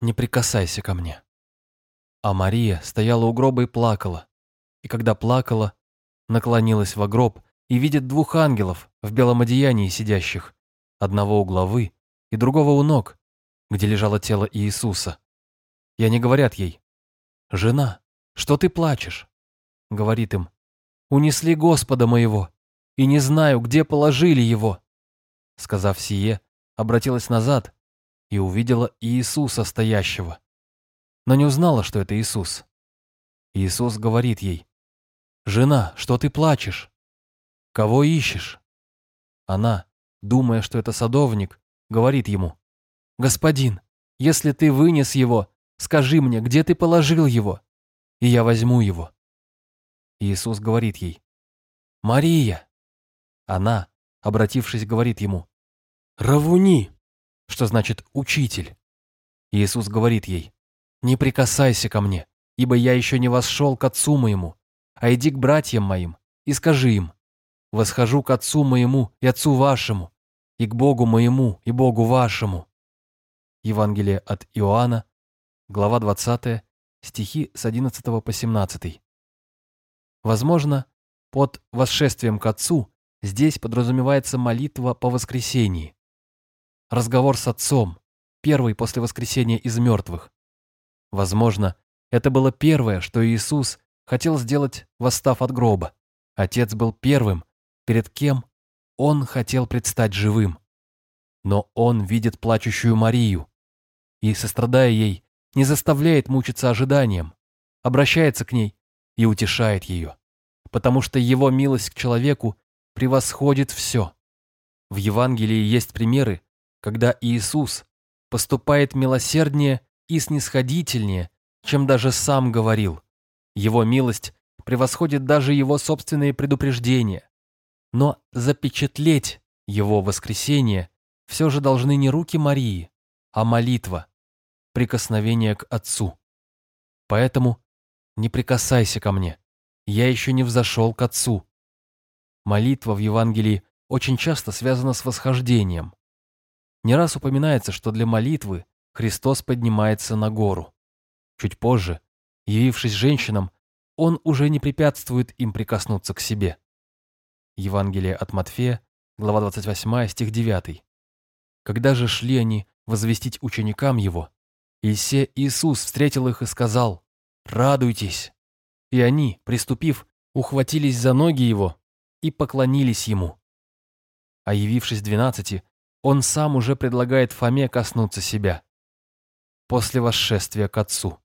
не прикасайся ко мне». А Мария стояла у гроба и плакала. И когда плакала, наклонилась во гроб и видит двух ангелов в белом одеянии сидящих, одного у главы и другого у ног, где лежало тело Иисуса. И они говорят ей, «Жена, что ты плачешь?» Говорит им, «Унесли Господа моего, и не знаю, где положили его». Сказав сие, обратилась назад и увидела Иисуса стоящего, но не узнала, что это Иисус. Иисус говорит ей, «Жена, что ты плачешь? Кого ищешь?» Она, думая, что это садовник, говорит ему, «Господин, если ты вынес его, скажи мне, где ты положил его, и я возьму его». Иисус говорит ей, «Мария!» Она, обратившись, говорит ему, «Равуни!» Что значит «учитель». Иисус говорит ей, «Не прикасайся ко мне, ибо я еще не восшел к отцу моему, а иди к братьям моим и скажи им, восхожу к отцу моему и отцу вашему, и к Богу моему и Богу вашему». Евангелие от Иоанна, глава 20, стихи с 11 по 17. Возможно, под восшествием к Отцу здесь подразумевается молитва по воскресении. Разговор с Отцом, первый после воскресения из мертвых. Возможно, это было первое, что Иисус хотел сделать, восстав от гроба. Отец был первым, перед кем он хотел предстать живым. Но он видит плачущую Марию и, сострадая ей, не заставляет мучиться ожиданием, обращается к ней и утешает ее, потому что его милость к человеку превосходит все. В Евангелии есть примеры, когда Иисус поступает милосерднее и снисходительнее, чем даже сам говорил. Его милость превосходит даже его собственные предупреждения. Но запечатлеть его воскресение все же должны не руки Марии, а молитва, прикосновение к Отцу. Поэтому не прикасайся ко мне, я еще не взошел к Отцу. Молитва в Евангелии очень часто связана с восхождением. Не раз упоминается, что для молитвы Христос поднимается на гору. Чуть позже, явившись женщинам, он уже не препятствует им прикоснуться к себе. Евангелие от Матфея, глава 28, стих 9. Когда же шли они возвестить ученикам его, Исе Иисус встретил их и сказал, «Радуйтесь!» И они, приступив, ухватились за ноги его и поклонились ему. А явившись двенадцати, он сам уже предлагает Фоме коснуться себя. После восшествия к Отцу.